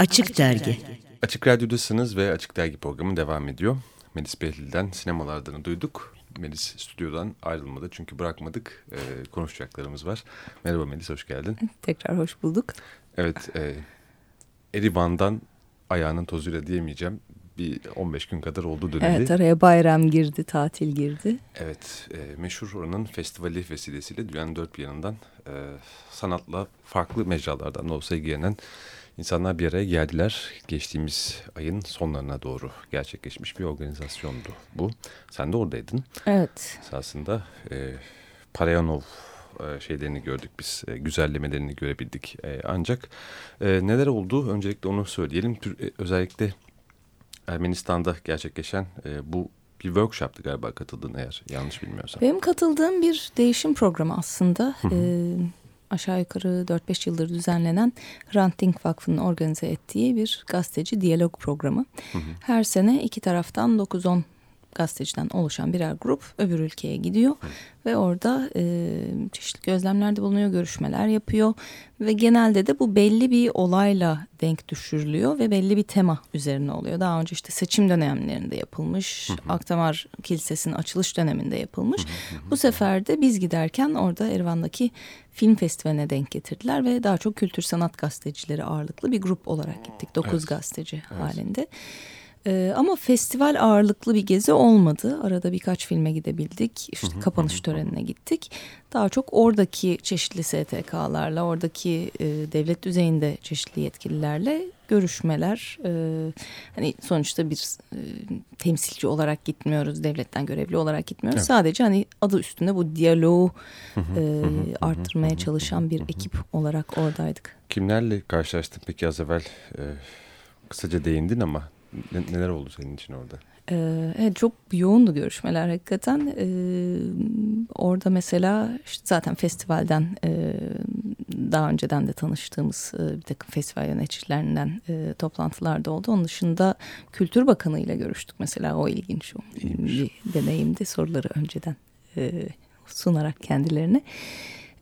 Açık Dergi Açık Radyo'dasınız ve Açık Dergi programı devam ediyor. Melis Behlil'den sinemalardan duyduk. Melis stüdyodan ayrılmadı çünkü bırakmadık. Ee, konuşacaklarımız var. Merhaba Melis, hoş geldin. Tekrar hoş bulduk. Evet, e, Erivan'dan ayağının tozuyla diyemeyeceğim. Bir 15 gün kadar oldu döneli. Evet, araya bayram girdi, tatil girdi. Evet, e, meşhur oranın festivali vesilesiyle dünyanın dört bir yanından e, sanatla farklı mecralardan da olsa ilgilenen insanlar bir araya geldiler. Geçtiğimiz ayın sonlarına doğru gerçekleşmiş bir organizasyondu bu. Sen de oradaydın. Evet. Esasında e, Parayanov e, şeylerini gördük biz, e, güzellemelerini görebildik. E, ancak neler oldu öncelikle onu söyleyelim. Özellikle Ermenistan'da gerçekleşen bu bir workshop'tı galiba katıldın eğer yanlış bilmiyorsam. Benim katıldığım bir değişim programı aslında. ee, aşağı yukarı 4-5 yıldır düzenlenen Ranting Vakfı'nın organize ettiği bir gazeteci diyalog programı. Hı hı. Her sene iki taraftan 9-10 gazeteciden oluşan birer grup öbür ülkeye gidiyor ve orada e, çeşitli gözlemlerde bulunuyor, görüşmeler yapıyor ve genelde de bu belli bir olayla denk düşürülüyor ve belli bir tema üzerine oluyor. Daha önce işte seçim dönemlerinde yapılmış, hı hı. Akdamar Kilisesi'nin açılış döneminde yapılmış. Hı hı. Bu sefer de biz giderken orada Erivan'daki film festivaline denk getirdiler ve daha çok kültür sanat gazetecileri ağırlıklı bir grup olarak gittik. Dokuz evet. gazeteci evet. halinde. Ee, ama festival ağırlıklı bir gezi olmadı. Arada birkaç filme gidebildik. İşte kapanış törenine gittik. Daha çok oradaki çeşitli STK'larla, oradaki e, devlet düzeyinde çeşitli yetkililerle görüşmeler. E, hani sonuçta bir e, temsilci olarak gitmiyoruz, devletten görevli olarak gitmiyoruz. Evet. Sadece hani adı üstünde bu diyaloğu e, arttırmaya çalışan bir ekip olarak oradaydık. Kimlerle karşılaştın peki az evvel? E, kısaca değindin ama neler oldu senin için orada? Ee, evet çok yoğundu görüşmeler hakikaten. Ee, orada mesela işte zaten festivalden e, daha önceden de tanıştığımız e, bir takım festival yöneticilerinden e, toplantılar da oldu. Onun dışında Kültür Bakanı ile görüştük mesela o ilginç o bir deneyimdi soruları önceden e, sunarak kendilerine.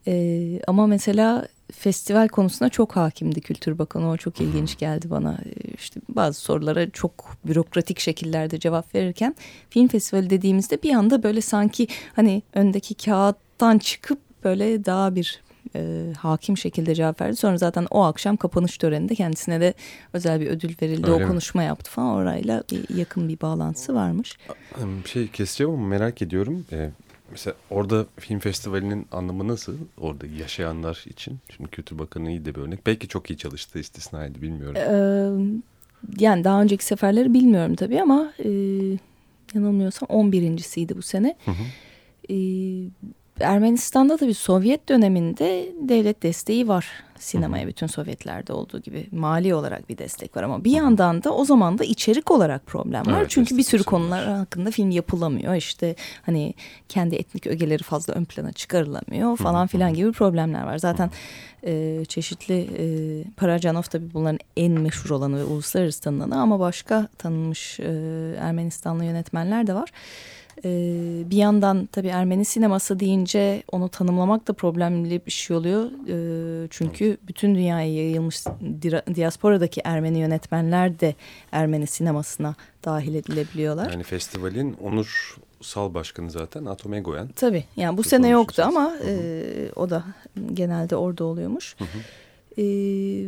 E, ama mesela festival konusuna çok hakimdi Kültür Bakanı. O çok ilginç geldi bana. Ee, işte bazı sorulara çok bürokratik şekillerde cevap verirken film festivali dediğimizde bir anda böyle sanki hani öndeki kağıttan çıkıp böyle daha bir e, hakim şekilde cevap verdi. Sonra zaten o akşam kapanış töreninde kendisine de özel bir ödül verildi. Öyle o konuşma mi? yaptı falan. Orayla bir yakın bir bağlantısı varmış. Bir şey keseceğim ama merak ediyorum. Ee, Mesela orada film festivalinin anlamı nasıl? Orada yaşayanlar için. Şimdi Kültür Bakanı iyi de bir örnek. Belki çok iyi çalıştı istisnaydı bilmiyorum. Ee, yani daha önceki seferleri bilmiyorum tabii ama e, yanılmıyorsam 11.siydi bu sene. Hı hı. E, Ermenistan'da tabii Sovyet döneminde devlet desteği var sinemaya bütün Sovyetlerde olduğu gibi mali olarak bir destek var ama bir yandan da o zaman da içerik olarak problem var. Evet, Çünkü bir sürü konular hakkında film yapılamıyor. İşte hani kendi etnik ögeleri fazla ön plana çıkarılamıyor falan filan gibi problemler var. Zaten e, çeşitli e, Parajanov tabii bunların en meşhur olanı ve uluslararası tanınanı ama başka tanınmış e, Ermenistanlı yönetmenler de var. Ee, bir yandan tabii Ermeni sineması deyince onu tanımlamak da problemli bir şey oluyor. Ee, çünkü bütün dünyaya yayılmış diasporadaki Ermeni yönetmenler de Ermeni sinemasına dahil edilebiliyorlar. Yani festivalin onursal başkanı zaten Atome Goyan. Tabii yani bu sene yoktu ama e, o da genelde orada oluyormuş. Hı hı. Ee,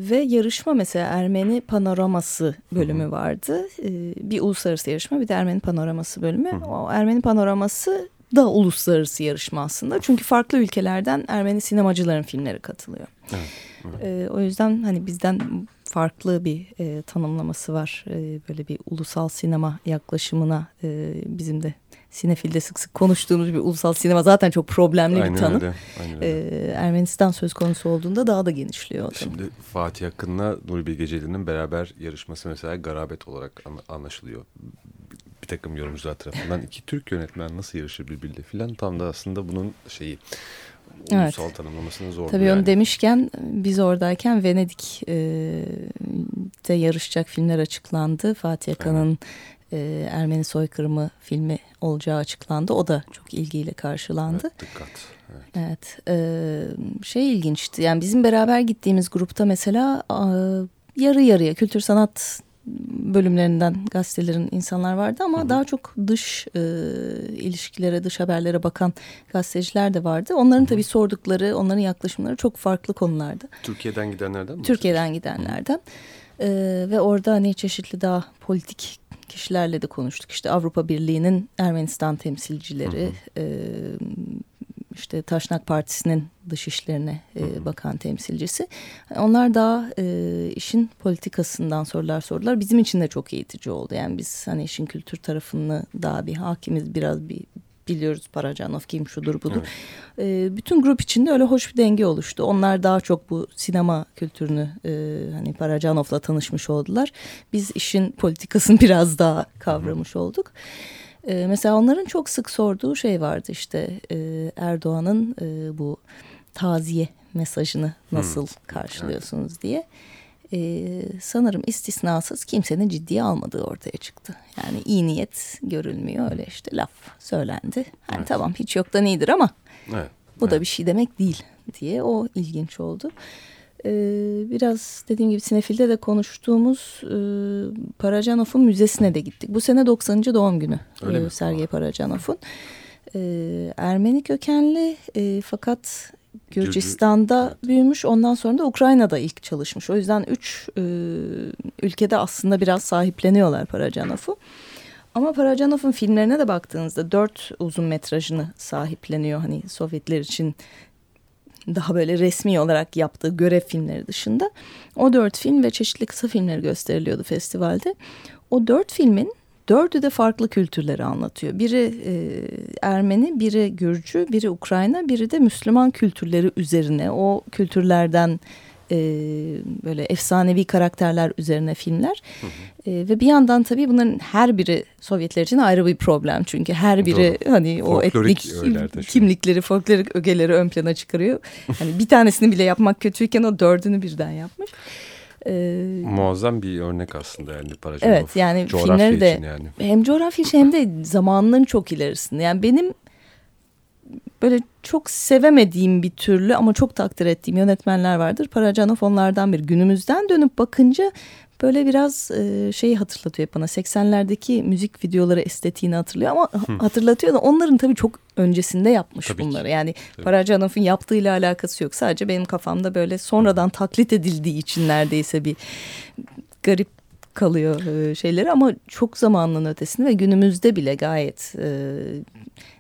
ve yarışma mesela Ermeni panoraması bölümü Hı -hı. vardı. Ee, bir uluslararası yarışma bir de Ermeni panoraması bölümü. Hı -hı. O Ermeni panoraması da uluslararası yarışma aslında. Çünkü farklı ülkelerden Ermeni sinemacıların filmleri katılıyor. Evet, evet. Ee, o yüzden hani bizden farklı bir e, tanımlaması var. E, böyle bir ulusal sinema yaklaşımına e, bizim de Sinefil'de sık sık konuştuğumuz bir ulusal sinema zaten çok problemli aynen bir tanım. Öyle, aynen öyle. Ee, Ermenistan söz konusu olduğunda daha da genişliyor. Şimdi Fatih Akın'la Nuri Bilge Ceylin'in beraber yarışması mesela garabet olarak anlaşılıyor. Bir takım yorumcular tarafından iki Türk yönetmen nasıl yarışır birbiriyle filan tam da aslında bunun şeyi ulusal evet. tanımlamasını zor. Tabii yani. onu demişken biz oradayken Venedik'te yarışacak filmler açıklandı. Fatih Akan'ın e, Ermeni soykırımı filmi olacağı açıklandı. O da çok ilgiyle karşılandı. Evet, dikkat. Evet. evet e, şey ilginçti. Yani bizim beraber gittiğimiz grupta mesela yarı yarıya kültür sanat bölümlerinden gazetelerin insanlar vardı ama hı hı. daha çok dış e, ilişkilere, dış haberlere bakan gazeteciler de vardı. Onların hı hı. tabii sordukları, onların yaklaşımları çok farklı konulardı. Türkiye'den gidenlerden mi? Türkiye'den gidenlerden. Hı. E, ve orada hani çeşitli daha politik kişilerle de konuştuk. İşte Avrupa Birliği'nin Ermenistan temsilcileri, hı hı. E, işte Taşnak Partisi'nin dış işlerine e, bakan temsilcisi. Onlar daha e, işin politikasından sorular sordular. Bizim için de çok eğitici oldu. Yani biz hani işin kültür tarafını daha bir hakimiz biraz bir biliyoruz Paracanov kim şudur budur. Evet. E, bütün grup içinde öyle hoş bir denge oluştu. Onlar daha çok bu sinema kültürünü e, hani Paracanov'la tanışmış oldular. Biz işin politikasını biraz daha kavramış Hı. olduk. E, mesela onların çok sık sorduğu şey vardı işte e, Erdoğan'ın e, bu taziye mesajını nasıl hmm. karşılıyorsunuz evet. diye. Ee, sanırım istisnasız kimsenin ciddiye almadığı ortaya çıktı. Yani iyi niyet görülmüyor öyle işte laf söylendi. Yani evet. tamam hiç yoktan iyidir ama evet. bu evet. da bir şey demek değil diye o ilginç oldu. Ee, biraz dediğim gibi Sinefil'de de konuştuğumuz e, Paracanov'un müzesine de gittik. Bu sene 90. doğum günü Öyle e, Sergey Paracanov'un. Ee, Ermeni kökenli e, fakat Gürcistan'da evet. büyümüş ondan sonra da Ukrayna'da ilk çalışmış. O yüzden üç e, ülkede aslında biraz sahipleniyorlar Paracanov'u. Ama Paracanov'un filmlerine de baktığınızda dört uzun metrajını sahipleniyor. Hani Sovyetler için daha böyle resmi olarak yaptığı görev filmleri dışında o dört film ve çeşitli kısa filmleri gösteriliyordu festivalde. O dört filmin dördü de farklı kültürleri anlatıyor. Biri e, Ermeni, biri Gürcü, biri Ukrayna, biri de Müslüman kültürleri üzerine o kültürlerden e, böyle efsanevi karakterler üzerine filmler. Hı hı. E, ve bir yandan tabii bunların her biri Sovyetler için ayrı bir problem. Çünkü her biri Doğru. hani o etnik kimlikleri, folklorik ögeleri ön plana çıkarıyor. hani bir tanesini bile yapmak kötüyken o dördünü birden yapmış. Ee, Muazzam bir örnek aslında yani Parajanov. Evet yani filmleri de yani. hem coğrafya hem de zamanının çok ilerisinde. Yani benim böyle çok sevemediğim bir türlü ama çok takdir ettiğim yönetmenler vardır. Paracanov onlardan bir. Günümüzden dönüp bakınca böyle biraz e, şeyi hatırlatıyor bana. 80'lerdeki müzik videoları estetiğini hatırlıyor ama Hı. hatırlatıyor da onların tabii çok öncesinde yapmış tabii bunları. Ki. Yani tabii. Paracanov'un yaptığıyla alakası yok. Sadece benim kafamda böyle sonradan taklit edildiği için neredeyse bir garip kalıyor e, şeyleri ama çok zamanının ötesinde ve günümüzde bile gayet e,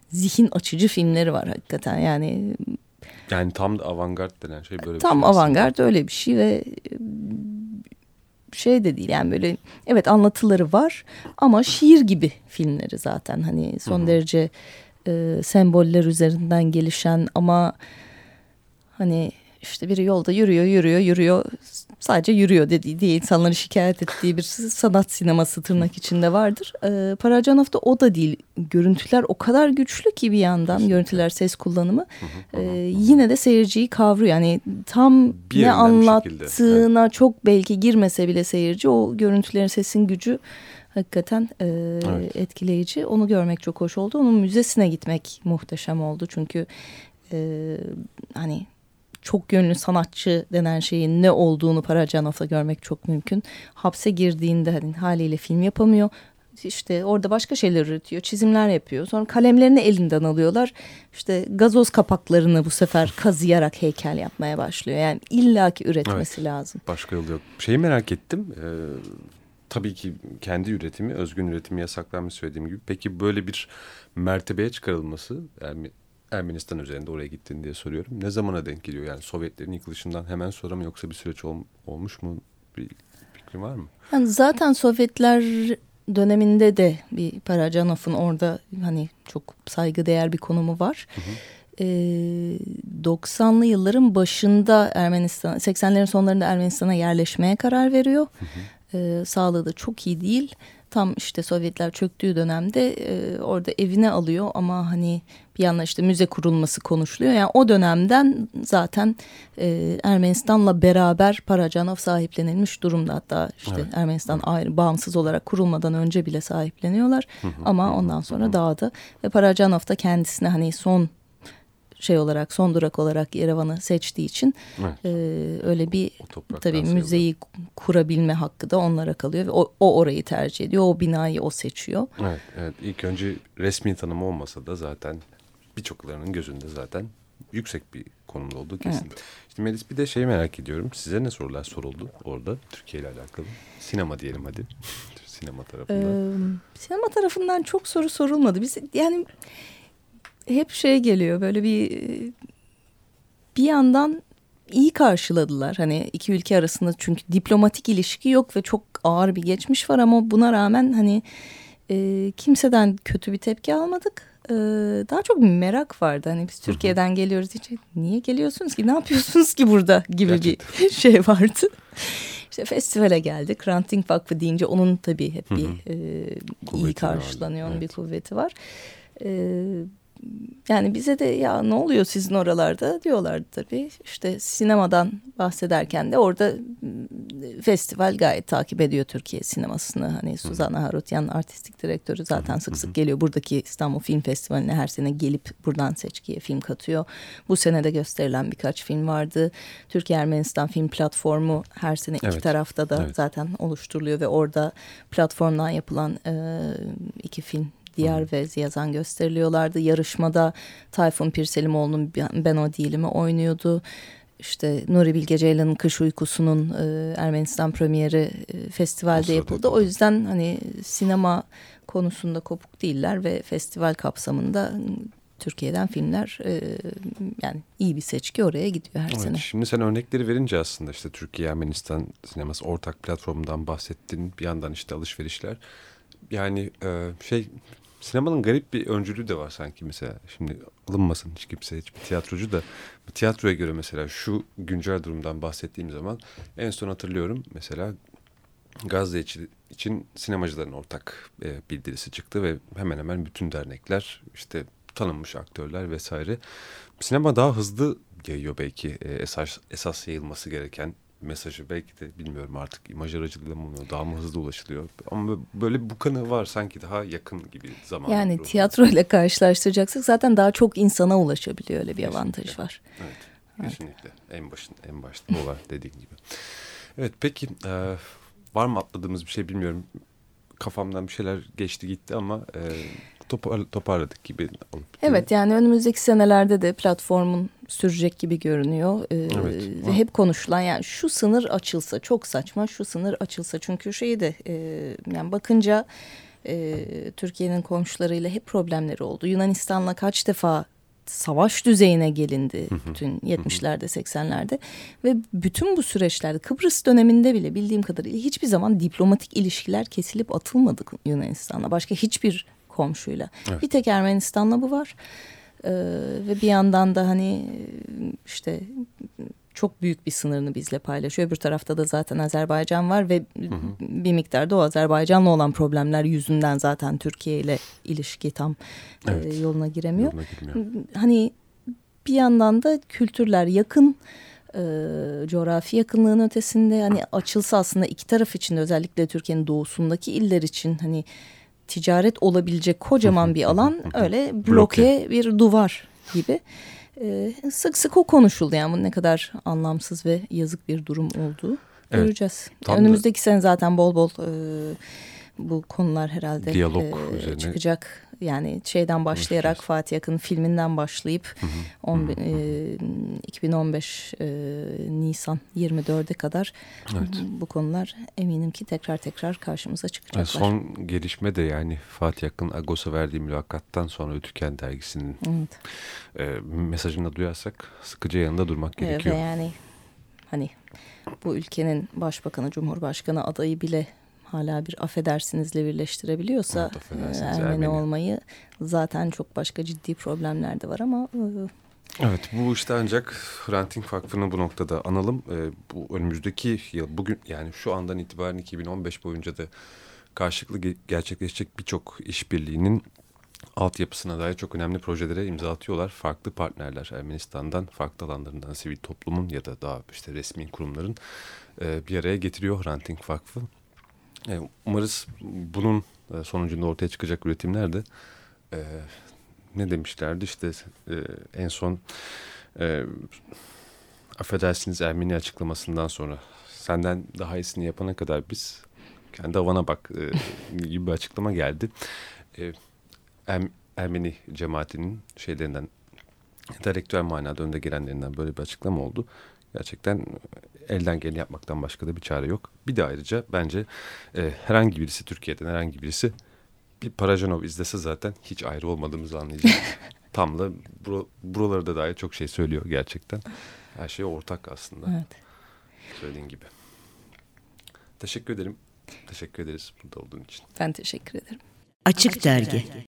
zihin açıcı filmleri var hakikaten yani. Yani tam da avantgard denen şey böyle bir tam şey. Tam avantgard öyle bir şey ve şey de değil yani böyle evet anlatıları var ama şiir gibi filmleri zaten hani son Hı -hı. derece e, semboller üzerinden gelişen ama hani işte biri yolda yürüyor yürüyor yürüyor sadece yürüyor dediği diye insanları şikayet ettiği bir sanat sineması tırnak içinde vardır. Ee, Paracanov'da o da değil. Görüntüler o kadar güçlü ki bir yandan görüntüler ses kullanımı ee, yine de seyirciyi kavruyor. Yani tam bir ne anlattığına evet. çok belki girmese bile seyirci o görüntülerin sesin gücü hakikaten e, evet. etkileyici. Onu görmek çok hoş oldu. Onun müzesine gitmek muhteşem oldu çünkü e, hani çok yönlü sanatçı denen şeyin ne olduğunu Paracanov'da görmek çok mümkün. Hapse girdiğinde hani haliyle film yapamıyor. İşte orada başka şeyler üretiyor, çizimler yapıyor. Sonra kalemlerini elinden alıyorlar. İşte gazoz kapaklarını bu sefer kazıyarak heykel yapmaya başlıyor. Yani illaki üretmesi evet, lazım. Başka yolu yok. Şeyi merak ettim. Ee, tabii ki kendi üretimi, özgün üretimi yasaklanmış söylediğim gibi. Peki böyle bir mertebeye çıkarılması yani Ermenistan üzerinde oraya gittin diye soruyorum. Ne zamana denk geliyor? Yani Sovyetlerin yıkılışından hemen sonra mı yoksa bir süreç ol, olmuş mu? Bir fikrin var mı? Yani zaten Sovyetler döneminde de bir Paracanov'un orada hani çok saygıdeğer bir konumu var. Hı hı. Ee, 90'lı yılların başında Ermenistan, 80'lerin sonlarında Ermenistan'a yerleşmeye karar veriyor. Hı hı. Ee, sağlığı da çok iyi değil tam işte Sovyetler çöktüğü dönemde e, orada evine alıyor ama hani bir yandan işte müze kurulması konuşuluyor. Yani o dönemden zaten e, Ermenistan'la beraber Paracanov sahiplenilmiş durumda. Hatta işte evet. Ermenistan ayrı bağımsız olarak kurulmadan önce bile sahipleniyorlar. Hı hı. Ama ondan sonra dağda ve Paracanov da kendisine hani son şey olarak son durak olarak Yerevan'ı seçtiği için evet. e, öyle bir tabii müzeyi kurabilme hakkı da onlara kalıyor ve o, o orayı tercih ediyor. O binayı o seçiyor. Evet, evet ilk önce resmi tanımı olmasa da zaten birçoklarının gözünde zaten yüksek bir konumda olduğu kesin. Evet. İşte Melis bir de şey merak ediyorum. Size ne sorular soruldu orada Türkiye ile alakalı? Sinema diyelim hadi. sinema tarafından. Ee, sinema tarafından çok soru sorulmadı. Biz yani hep şey geliyor böyle bir bir yandan iyi karşıladılar. Hani iki ülke arasında çünkü diplomatik ilişki yok ve çok ağır bir geçmiş var ama buna rağmen hani e, kimseden kötü bir tepki almadık. E, daha çok merak vardı. Hani biz Türkiye'den geliyoruz diye niye geliyorsunuz ki ne yapıyorsunuz ki burada gibi Gerçekten. bir şey vardı. İşte festivale geldik. Ranting Vakfı deyince onun tabii hep bir e, iyi karşılanıyor. Onun evet. bir kuvveti var. E, yani bize de ya ne oluyor sizin oralarda diyorlardı tabii. İşte sinemadan bahsederken de orada festival gayet takip ediyor Türkiye sinemasını. Hani Suzanna Harutyan artistik direktörü zaten sık sık geliyor. Buradaki İstanbul Film Festivali'ne her sene gelip buradan seçkiye film katıyor. Bu sene de gösterilen birkaç film vardı. Türkiye Ermenistan Film Platformu her sene evet. iki tarafta da evet. zaten oluşturuluyor ve orada platformdan yapılan e, iki film Diyar ve Ziyazan gösteriliyorlardı. Yarışmada Tayfun Pirselimoğlu'nun Ben O Değilim'i oynuyordu. İşte Nuri Bilge Ceylan'ın Kış Uykusu'nun e, Ermenistan premieri e, festivalde yapıldı. O yüzden hani sinema konusunda kopuk değiller ve festival kapsamında Türkiye'den filmler e, yani iyi bir seçki oraya gidiyor her evet, sene. Şimdi sen örnekleri verince aslında işte Türkiye Ermenistan sineması ortak platformundan bahsettin. Bir yandan işte alışverişler. Yani e, şey sinemanın garip bir öncülüğü de var sanki mesela. Şimdi alınmasın hiç kimse hiçbir tiyatrocu da tiyatroya göre mesela şu güncel durumdan bahsettiğim zaman en son hatırlıyorum mesela Gazze için, sinemacıların ortak e, bildirisi çıktı ve hemen hemen bütün dernekler işte tanınmış aktörler vesaire. Sinema daha hızlı yayıyor belki e, esas esas yayılması gereken mesajı belki de bilmiyorum artık imaj aracılığıyla mı oluyor, daha mı hızlı ulaşılıyor. Ama böyle bu kanı var sanki daha yakın gibi zaman. Yani tiyatro ile karşılaştıracaksak zaten daha çok insana ulaşabiliyor öyle bir kesinlikle. avantaj var. Evet, evet. kesinlikle en başın en başta o var dediğin gibi. Evet peki e, var mı atladığımız bir şey bilmiyorum. Kafamdan bir şeyler geçti gitti ama e, topar, toparladık gibi. Evet yani önümüzdeki senelerde de platformun sürecek gibi görünüyor. Ee, evet. Ve hep konuşulan yani şu sınır açılsa çok saçma şu sınır açılsa. Çünkü şeyi de e, yani bakınca e, Türkiye'nin komşularıyla hep problemleri oldu. Yunanistan'la kaç defa savaş düzeyine gelindi bütün 70'lerde 80'lerde ve bütün bu süreçlerde Kıbrıs döneminde bile bildiğim kadarıyla hiçbir zaman diplomatik ilişkiler kesilip atılmadı Yunanistan'la başka hiçbir komşuyla. Evet. Bir tek Ermenistan'la bu var. Ee, ve bir yandan da hani işte çok büyük bir sınırını bizle paylaşıyor. Öbür tarafta da zaten Azerbaycan var ve hı hı. bir miktarda o Azerbaycan'la olan problemler yüzünden zaten Türkiye ile ilişki tam e, evet. e, yoluna giremiyor. Yoluna hani bir yandan da kültürler yakın e, coğrafi yakınlığın ötesinde hani açılsa aslında iki taraf için özellikle Türkiye'nin doğusundaki iller için hani ticaret olabilecek kocaman bir alan öyle bloke bir duvar gibi. Ee, sık sık o konuşuldu yani bu ne kadar anlamsız ve yazık bir durum olduğu evet, göreceğiz. Önümüzdeki da... sene zaten bol bol e, bu konular herhalde Diyalog e, üzerine. çıkacak. Yani şeyden başlayarak. Fatih Akın filminden başlayıp hı hı. On, e, 2015 e, Nisan 24'e kadar evet. bu konular eminim ki tekrar tekrar karşımıza çıkacaklar. Son gelişme de yani Fatih Akın Agos'a verdiği mülakattan sonra Ötüken dergisinin evet. e, mesajını duyarsak sıkıca yanında durmak gerekiyor. Ve yani hani bu ülkenin başbakanı, cumhurbaşkanı adayı bile hala bir affedersinizle birleştirebiliyorsa evet, e, Ermeni, Ermeni olmayı zaten çok başka ciddi problemler de var ama... E, evet bu işte ancak Hrant Vakfı'nı bu noktada analım. Ee, bu önümüzdeki yıl bugün yani şu andan itibaren 2015 boyunca da karşılıklı gerçekleşecek birçok işbirliğinin altyapısına dair çok önemli projelere imza atıyorlar. Farklı partnerler Ermenistan'dan, farklı alanlarından sivil toplumun ya da daha işte resmi kurumların e, bir araya getiriyor Hrant Vakfı. E, umarız bunun e, sonucunda ortaya çıkacak üretimler de e, ne demişlerdi işte e, en son e, affedersiniz Ermeni açıklamasından sonra senden daha iyisini yapana kadar biz kendi havana bak e, gibi bir açıklama geldi. E, er, Ermeni cemaatinin şeylerinden entelektüel manada önde gelenlerinden böyle bir açıklama oldu. Gerçekten elden geleni yapmaktan başka da bir çare yok. Bir de ayrıca bence e, herhangi birisi Türkiye'den herhangi birisi bir Parajanov izlese zaten hiç ayrı olmadığımızı anlayacak. Tam da bur buraları da dair çok şey söylüyor gerçekten. Her şey ortak aslında. Evet. Söylediğin gibi. Teşekkür ederim. Teşekkür ederiz burada olduğun için. Ben teşekkür ederim. Açık Dergi